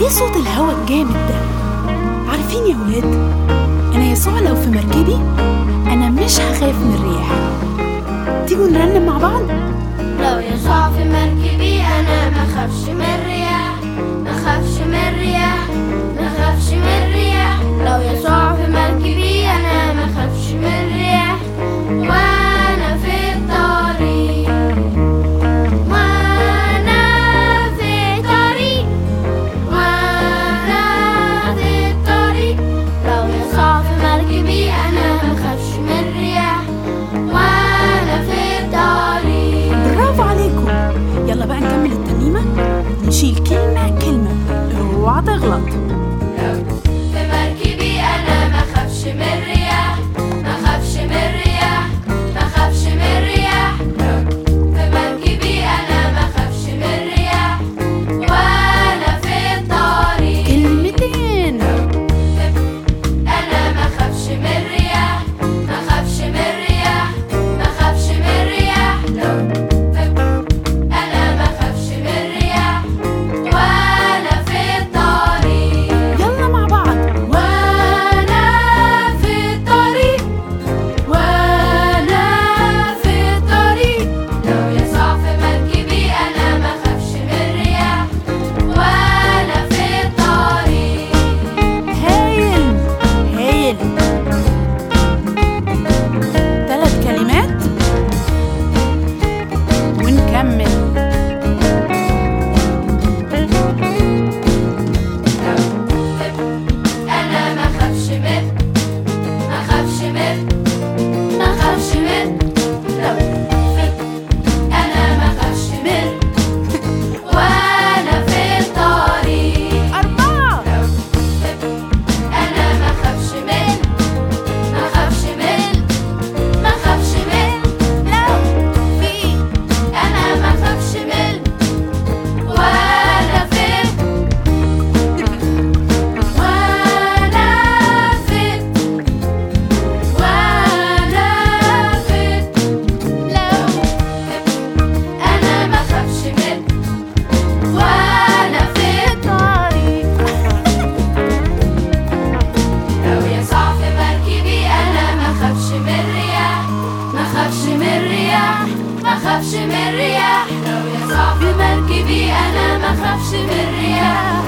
إيه صوت الهوا الجامد ده؟ عارفين يا ولاد أنا يسوع لو في مركبي أنا مش هخاف من الرياح. تيجوا نرنم مع بعض؟ لو يسوع في مركبي يلا بقى نكمل الترنيمة نشيل كلمة كلمة اوعى تغلط خافش من الرياح لو يصعب مركبي أنا ما خافش من الرياح